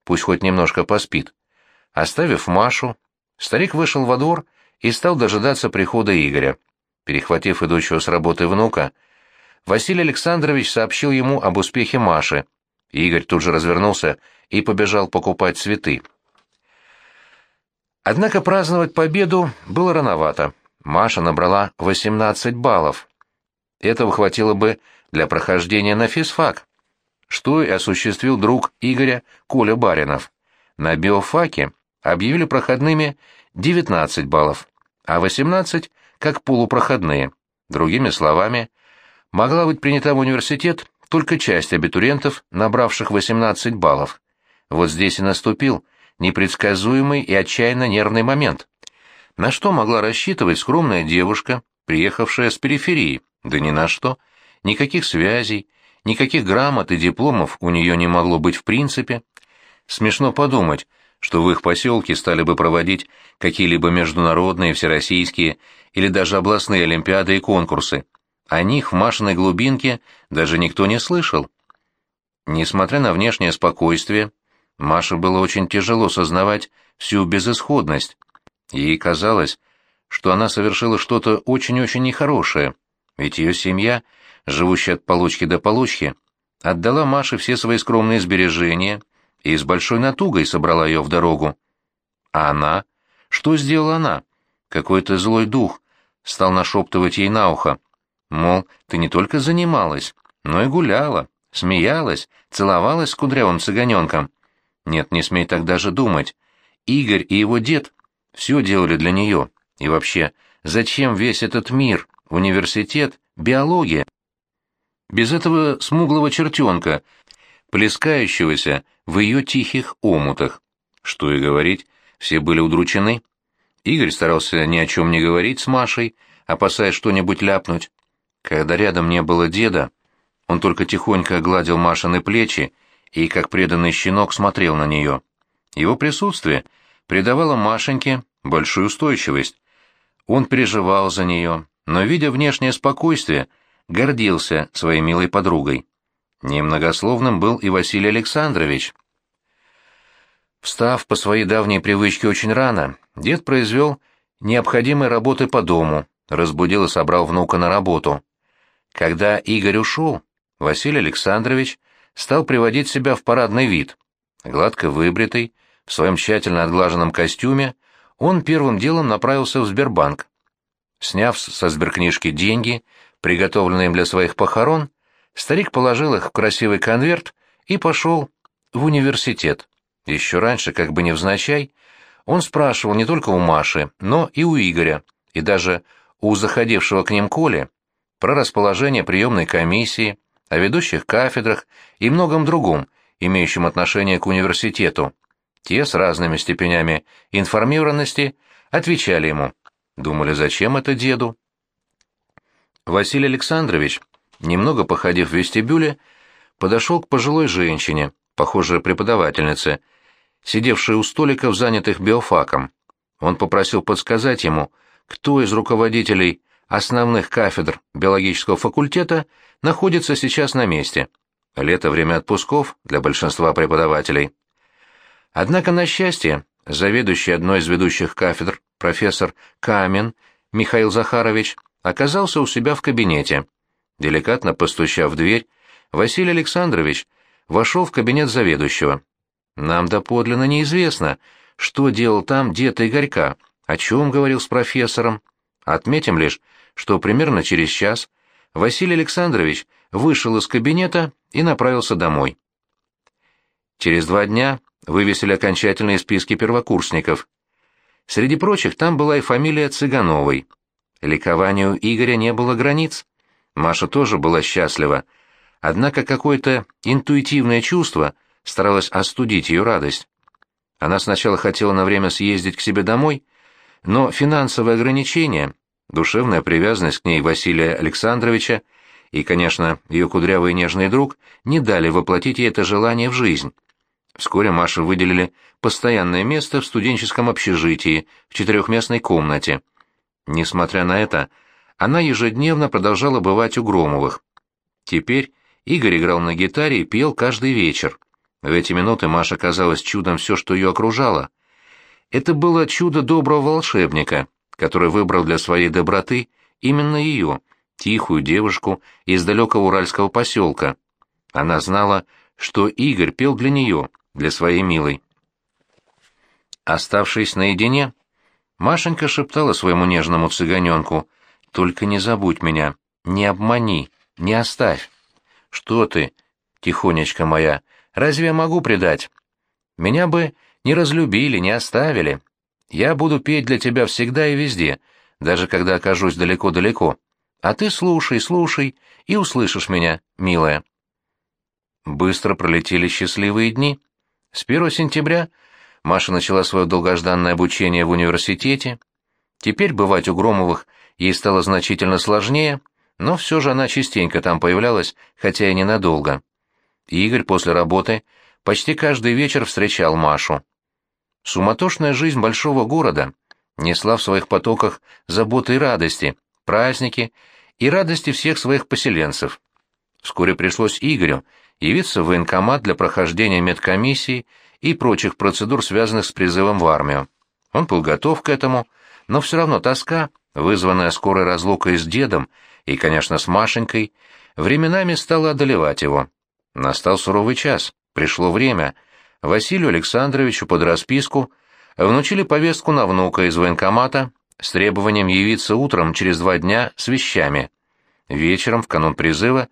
Пусть хоть немножко поспит. Оставив Машу, старик вышел во двор и стал дожидаться прихода Игоря. Перехватив идущего с работы внука, Василий Александрович сообщил ему об успехе Маши. Игорь тут же развернулся и побежал покупать цветы. Однако праздновать победу было рановато. Маша набрала 18 баллов. Этого хватило бы для прохождения на физфак, что и осуществил друг Игоря Коля Баринов. На биофаке объявили проходными 19 баллов, а 18 — как полупроходные. Другими словами, могла быть принята в университет только часть абитуриентов, набравших 18 баллов. Вот здесь и наступил непредсказуемый и отчаянно нервный момент. На что могла рассчитывать скромная девушка, приехавшая с периферии? Да ни на что. Никаких связей, никаких грамот и дипломов у нее не могло быть в принципе. Смешно подумать, что в их поселке стали бы проводить какие-либо международные, всероссийские или даже областные олимпиады и конкурсы. О них в Машиной глубинке даже никто не слышал. Несмотря на внешнее спокойствие, Маше было очень тяжело сознавать всю безысходность. Ей казалось, что она совершила что-то очень-очень нехорошее, ведь ее семья, живущая от получки до получки, отдала Маше все свои скромные сбережения и с большой натугой собрала ее в дорогу. А она? Что сделала она? Какой-то злой дух стал нашептывать ей на ухо. Мол, ты не только занималась, но и гуляла, смеялась, целовалась с кудрявым цыганенком. Нет, не смей так даже думать. Игорь и его дед все делали для нее. И вообще, зачем весь этот мир, университет, биология? Без этого смуглого чертенка, плескающегося в ее тихих омутах. Что и говорить, все были удручены. Игорь старался ни о чем не говорить с Машей, опасаясь что-нибудь ляпнуть. Когда рядом не было деда, он только тихонько гладил Машины плечи и, как преданный щенок, смотрел на нее. Его присутствие придавало Машеньке большую устойчивость. Он переживал за нее, но, видя внешнее спокойствие, гордился своей милой подругой. Немногословным был и Василий Александрович. Встав по своей давней привычке очень рано, дед произвел необходимые работы по дому, разбудил и собрал внука на работу. Когда Игорь ушел, Василий Александрович стал приводить себя в парадный вид. Гладко выбритый, в своем тщательно отглаженном костюме, он первым делом направился в Сбербанк. Сняв со сберкнижки деньги, приготовленные им для своих похорон, старик положил их в красивый конверт и пошел в университет. Еще раньше, как бы невзначай, он спрашивал не только у Маши, но и у Игоря, и даже у заходившего к ним Коли, про расположение приемной комиссии, о ведущих кафедрах и многом другом, имеющем отношение к университету. Те с разными степенями информированности отвечали ему. Думали, зачем это деду? Василий Александрович, немного походив в вестибюле, подошел к пожилой женщине, похожей преподавательнице, сидевшей у столиков, занятых биофаком. Он попросил подсказать ему, кто из руководителей основных кафедр биологического факультета находится сейчас на месте. Лето – время отпусков для большинства преподавателей. Однако, на счастье, заведующий одной из ведущих кафедр, профессор Камен Михаил Захарович, оказался у себя в кабинете. Деликатно постучав в дверь, Василий Александрович вошел в кабинет заведующего. «Нам доподлинно неизвестно, что делал там дед Игорька, о чем говорил с профессором. Отметим лишь, что примерно через час Василий Александрович вышел из кабинета и направился домой. Через два дня вывесили окончательные списки первокурсников. Среди прочих там была и фамилия Цыгановой. Ликованию Игоря не было границ. Маша тоже была счастлива, однако какое-то интуитивное чувство старалось остудить ее радость. Она сначала хотела на время съездить к себе домой, но финансовые ограничения Душевная привязанность к ней Василия Александровича и, конечно, ее кудрявый и нежный друг не дали воплотить ей это желание в жизнь. Вскоре Маше выделили постоянное место в студенческом общежитии в четырехместной комнате. Несмотря на это, она ежедневно продолжала бывать у Громовых. Теперь Игорь играл на гитаре и пел каждый вечер. В эти минуты Маша казалась чудом все, что ее окружало. Это было чудо доброго волшебника, который выбрал для своей доброты именно ее, тихую девушку из далекого уральского поселка. Она знала, что Игорь пел для нее, для своей милой. Оставшись наедине, Машенька шептала своему нежному цыганенку, «Только не забудь меня, не обмани, не оставь». «Что ты, тихонечка моя, разве я могу предать? Меня бы не разлюбили, не оставили. Я буду петь для тебя всегда и везде, даже когда окажусь далеко-далеко. А ты слушай, слушай, и услышишь меня, милая». Быстро пролетели счастливые дни. С 1 сентября Маша начала свое долгожданное обучение в университете. Теперь бывать у Громовых ей стало значительно сложнее, но все же она частенько там появлялась, хотя и ненадолго. Игорь после работы почти каждый вечер встречал Машу. Суматошная жизнь большого города несла в своих потоках заботы и радости, праздники и радости всех своих поселенцев. Вскоре пришлось Игорю явиться в военкомат для прохождения медкомиссии и прочих процедур, связанных с призывом в армию. Он был готов к этому, но все равно тоска, вызванная скорой разлукой с дедом и, конечно, с Машенькой, временами стала одолевать его. Настал суровый час, пришло время. Василию Александровичу под расписку внучили повестку на внука из военкомата с требованием явиться утром через два дня с вещами. Вечером, в канун призыва,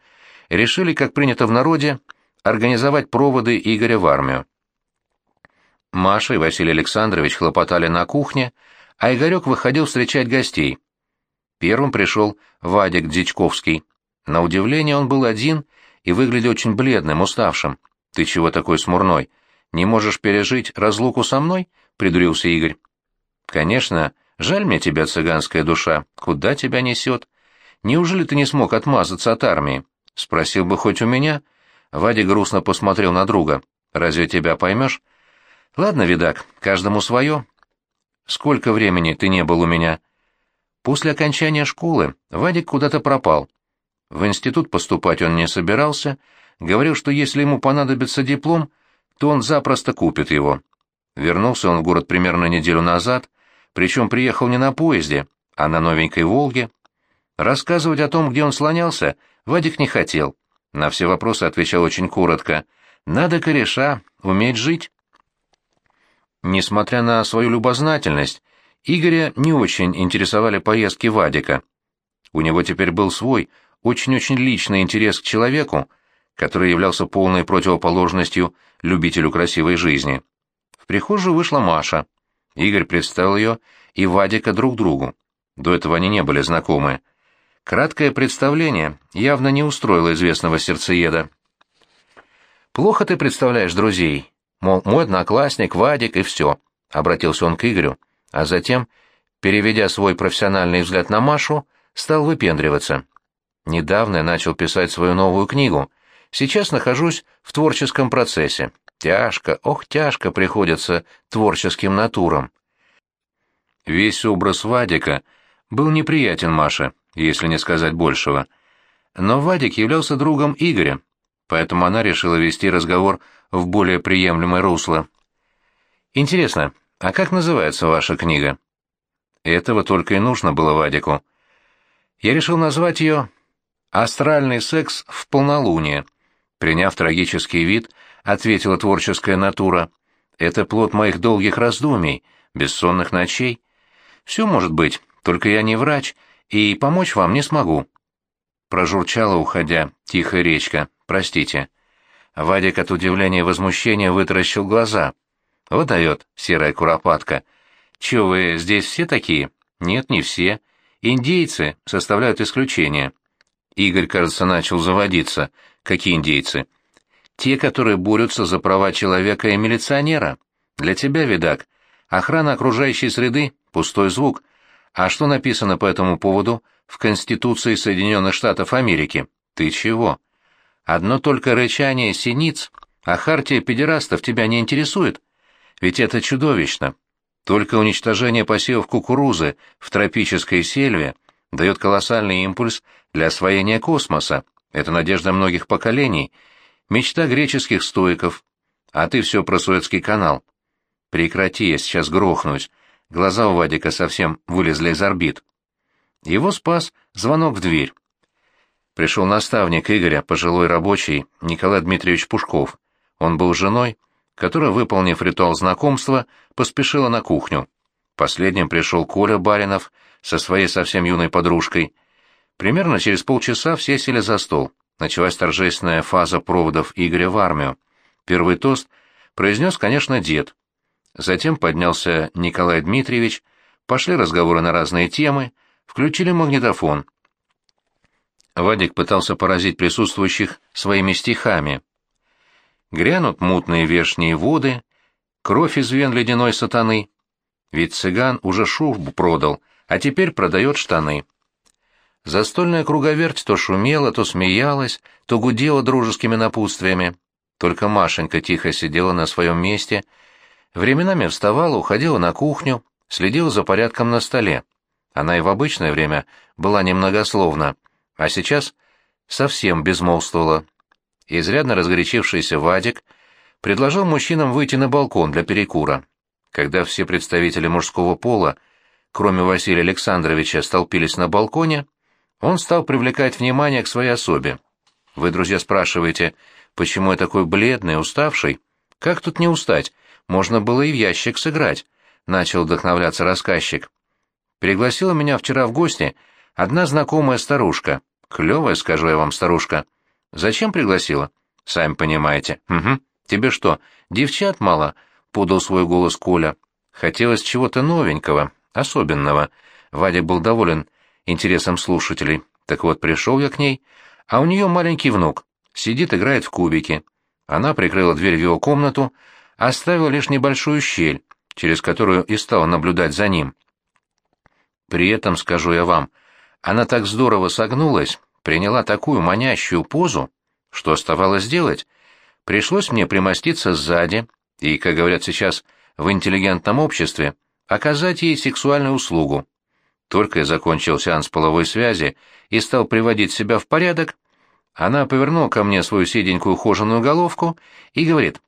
решили, как принято в народе, организовать проводы Игоря в армию. Маша и Василий Александрович хлопотали на кухне, а Игорек выходил встречать гостей. Первым пришел Вадик Дичковский. На удивление он был один и выглядел очень бледным, уставшим. «Ты чего такой смурной? Не можешь пережить разлуку со мной?» — придурился Игорь. «Конечно, жаль мне тебя, цыганская душа. Куда тебя несет? Неужели ты не смог отмазаться от армии? Спросил бы хоть у меня. Вадик грустно посмотрел на друга. Разве тебя поймешь? Ладно, видак, каждому свое. Сколько времени ты не был у меня? После окончания школы Вадик куда-то пропал. В институт поступать он не собирался, говорил, что если ему понадобится диплом, то он запросто купит его. Вернулся он в город примерно неделю назад, причем приехал не на поезде, а на новенькой «Волге». Рассказывать о том, где он слонялся, Вадик не хотел. На все вопросы отвечал очень коротко. «Надо, кореша, уметь жить». Несмотря на свою любознательность, Игоря не очень интересовали поездки Вадика. У него теперь был свой, очень-очень личный интерес к человеку, который являлся полной противоположностью любителю красивой жизни. В прихожую вышла Маша. Игорь представил ее и Вадика друг другу. До этого они не были знакомы. Краткое представление явно не устроило известного сердцееда. «Плохо ты представляешь друзей. Мол, мой одноклассник, Вадик и все», — обратился он к Игорю, а затем, переведя свой профессиональный взгляд на Машу, стал выпендриваться. «Недавно я начал писать свою новую книгу. Сейчас нахожусь в творческом процессе. Тяжко, ох, тяжко приходится творческим натурам». Весь образ Вадика был неприятен Маше если не сказать большего. Но Вадик являлся другом Игоря, поэтому она решила вести разговор в более приемлемое русло. «Интересно, а как называется ваша книга?» Этого только и нужно было Вадику. Я решил назвать ее «Астральный секс в полнолуние». Приняв трагический вид, ответила творческая натура. «Это плод моих долгих раздумий, бессонных ночей. Все может быть, только я не врач, и помочь вам не смогу». Прожурчала, уходя, тихая речка. «Простите». Вадик от удивления и возмущения вытаращил глаза. «Вот дает, серая куропатка. Че, вы здесь все такие?» «Нет, не все. Индейцы составляют исключение». Игорь, кажется, начал заводиться. «Какие индейцы?» «Те, которые борются за права человека и милиционера. Для тебя, видак, охрана окружающей среды — пустой звук, а что написано по этому поводу в Конституции Соединенных Штатов Америки? Ты чего? Одно только рычание синиц, а хартия педерастов тебя не интересует? Ведь это чудовищно. Только уничтожение посевов кукурузы в тропической сельве дает колоссальный импульс для освоения космоса. Это надежда многих поколений, мечта греческих стоиков. А ты все про Суэцкий канал. Прекрати, я сейчас грохнусь. Глаза у Вадика совсем вылезли из орбит. Его спас звонок в дверь. пришел наставник Игоря, пожилой рабочий Николай Дмитриевич Пушков. Он был женой, которая, выполнив ритуал знакомства, поспешила на кухню. Последним пришел Коля Баринов со своей совсем юной подружкой. Примерно через полчаса все сели за стол. Началась торжественная фаза проводов Игоря в армию. Первый тост произнес, конечно, дед. Затем поднялся Николай Дмитриевич, пошли разговоры на разные темы, включили магнитофон. Вадик пытался поразить присутствующих своими стихами. Грянут мутные вешние воды, кровь из вен ледяной сатаны. Ведь цыган уже шубу продал, а теперь продает штаны. Застольная круговерть то шумела, то смеялась, то гудела дружескими напутствиями. Только Машенька тихо сидела на своем месте, временами вставала, уходила на кухню, следила за порядком на столе. Она и в обычное время была немногословна, а сейчас совсем безмолвствовала. Изрядно разгорячившийся Вадик предложил мужчинам выйти на балкон для перекура. Когда все представители мужского пола, кроме Василия Александровича, столпились на балконе, он стал привлекать внимание к своей особе. Вы, друзья, спрашиваете, почему я такой бледный, уставший? Как тут не устать? Можно было и в ящик сыграть, начал вдохновляться рассказчик. Пригласила меня вчера в гости одна знакомая старушка. Клевая, скажу я вам, старушка. Зачем пригласила? Сами понимаете. Угу. Тебе что, девчат мало? Подал свой голос Коля. Хотелось чего-то новенького, особенного. Вадик был доволен интересом слушателей. Так вот, пришел я к ней, а у нее маленький внук. Сидит, играет в кубики. Она прикрыла дверь в его комнату, оставила лишь небольшую щель, через которую и стала наблюдать за ним. При этом, скажу я вам, она так здорово согнулась, приняла такую манящую позу, что оставалось делать. Пришлось мне примоститься сзади и, как говорят сейчас в интеллигентном обществе, оказать ей сексуальную услугу. Только я закончил сеанс половой связи и стал приводить себя в порядок, она повернула ко мне свою седенькую ухоженную головку и говорит,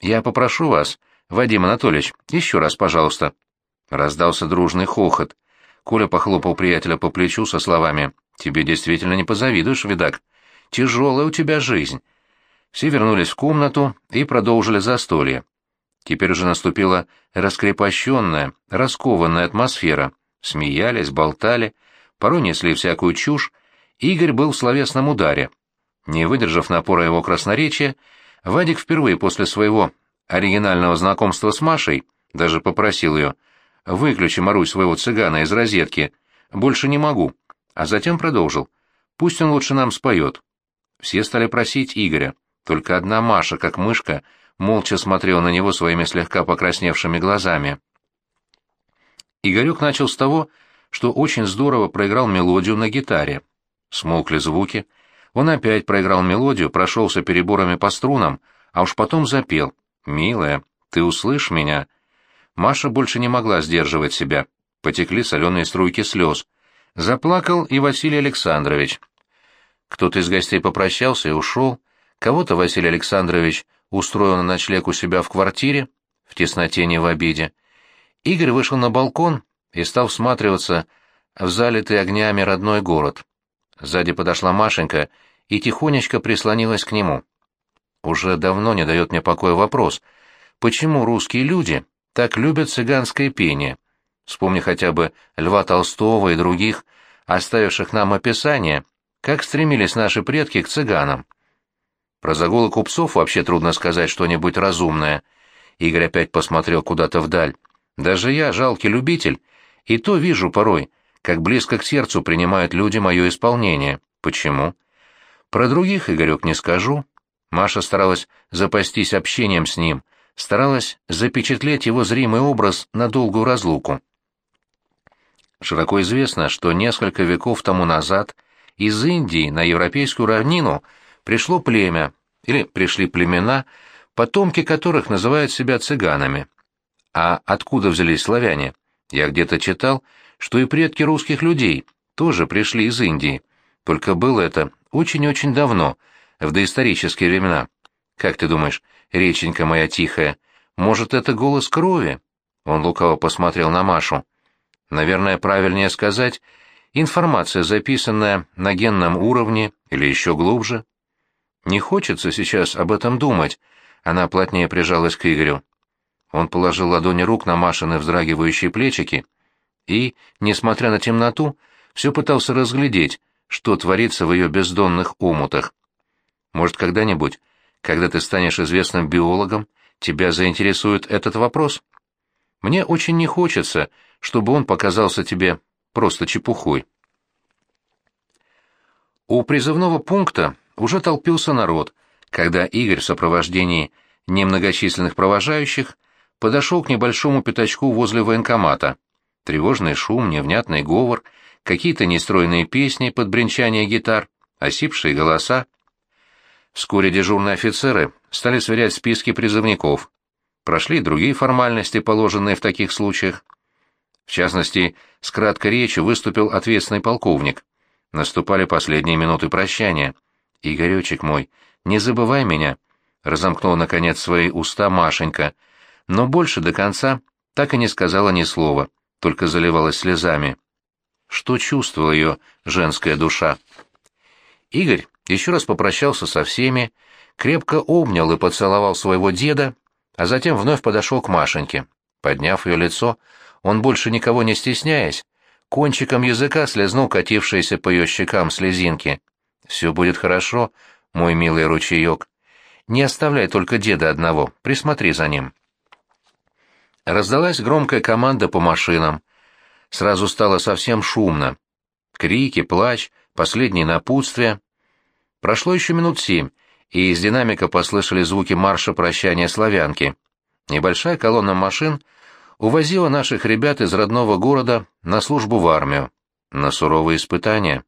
«Я попрошу вас, Вадим Анатольевич, еще раз, пожалуйста». Раздался дружный хохот. Коля похлопал приятеля по плечу со словами, «Тебе действительно не позавидуешь, видак. Тяжелая у тебя жизнь». Все вернулись в комнату и продолжили застолье. Теперь уже наступила раскрепощенная, раскованная атмосфера — смеялись, болтали, порой несли всякую чушь, Игорь был в словесном ударе. Не выдержав напора его красноречия, Вадик впервые после своего оригинального знакомства с Машей даже попросил ее «Выключи, Марусь, своего цыгана из розетки, больше не могу», а затем продолжил «Пусть он лучше нам споет». Все стали просить Игоря, только одна Маша, как мышка, молча смотрела на него своими слегка покрасневшими глазами. Игорек начал с того, что очень здорово проиграл мелодию на гитаре. Смолкли звуки. Он опять проиграл мелодию, прошелся переборами по струнам, а уж потом запел. «Милая, ты услышь меня». Маша больше не могла сдерживать себя. Потекли соленые струйки слез. Заплакал и Василий Александрович. Кто-то из гостей попрощался и ушел. Кого-то Василий Александрович устроил на ночлег у себя в квартире, в тесноте не в обиде. Игорь вышел на балкон и стал всматриваться в залитый огнями родной город. Сзади подошла Машенька и тихонечко прислонилась к нему. Уже давно не дает мне покоя вопрос, почему русские люди так любят цыганское пение? Вспомни хотя бы Льва Толстого и других, оставивших нам описание, как стремились наши предки к цыганам. Про загулы купцов вообще трудно сказать что-нибудь разумное. Игорь опять посмотрел куда-то вдаль. Даже я, жалкий любитель, и то вижу порой, как близко к сердцу принимают люди мое исполнение. Почему? Про других, Игорек, не скажу. Маша старалась запастись общением с ним, старалась запечатлеть его зримый образ на долгую разлуку. Широко известно, что несколько веков тому назад из Индии на европейскую равнину пришло племя, или пришли племена, потомки которых называют себя цыганами. А откуда взялись славяне? Я где-то читал, что и предки русских людей тоже пришли из Индии. Только было это очень-очень давно, в доисторические времена. Как ты думаешь, реченька моя тихая, может, это голос крови? Он лукаво посмотрел на Машу. Наверное, правильнее сказать, Информация, записанная на генном уровне или еще глубже? Не хочется сейчас об этом думать. Она плотнее прижалась к Игорю. Он положил ладони рук на Машины вздрагивающие плечики и, несмотря на темноту, все пытался разглядеть, что творится в ее бездонных омутах. Может, когда-нибудь, когда ты станешь известным биологом, тебя заинтересует этот вопрос? Мне очень не хочется, чтобы он показался тебе просто чепухой. У призывного пункта уже толпился народ, когда Игорь в сопровождении немногочисленных провожающих подошел к небольшому пятачку возле военкомата. Тревожный шум, невнятный говор, какие-то нестройные песни под бренчание гитар, осипшие голоса. Вскоре дежурные офицеры стали сверять списки призывников. Прошли другие формальности, положенные в таких случаях. В частности, с краткой речью выступил ответственный полковник. Наступали последние минуты прощания. «Игоречек мой, не забывай меня», — разомкнула, наконец, свои уста Машенька, но больше до конца так и не сказала ни слова, только заливалась слезами. Что чувствовала ее женская душа? Игорь еще раз попрощался со всеми, крепко обнял и поцеловал своего деда, а затем вновь подошел к Машеньке. Подняв ее лицо, он больше никого не стесняясь, кончиком языка слезнул катившиеся по ее щекам слезинки. «Все будет хорошо, мой милый ручеек. Не оставляй только деда одного, присмотри за ним». Раздалась громкая команда по машинам. Сразу стало совсем шумно. Крики, плач, последние напутствия. Прошло еще минут семь, и из динамика послышали звуки марша прощания славянки. Небольшая колонна машин увозила наших ребят из родного города на службу в армию, на суровые испытания.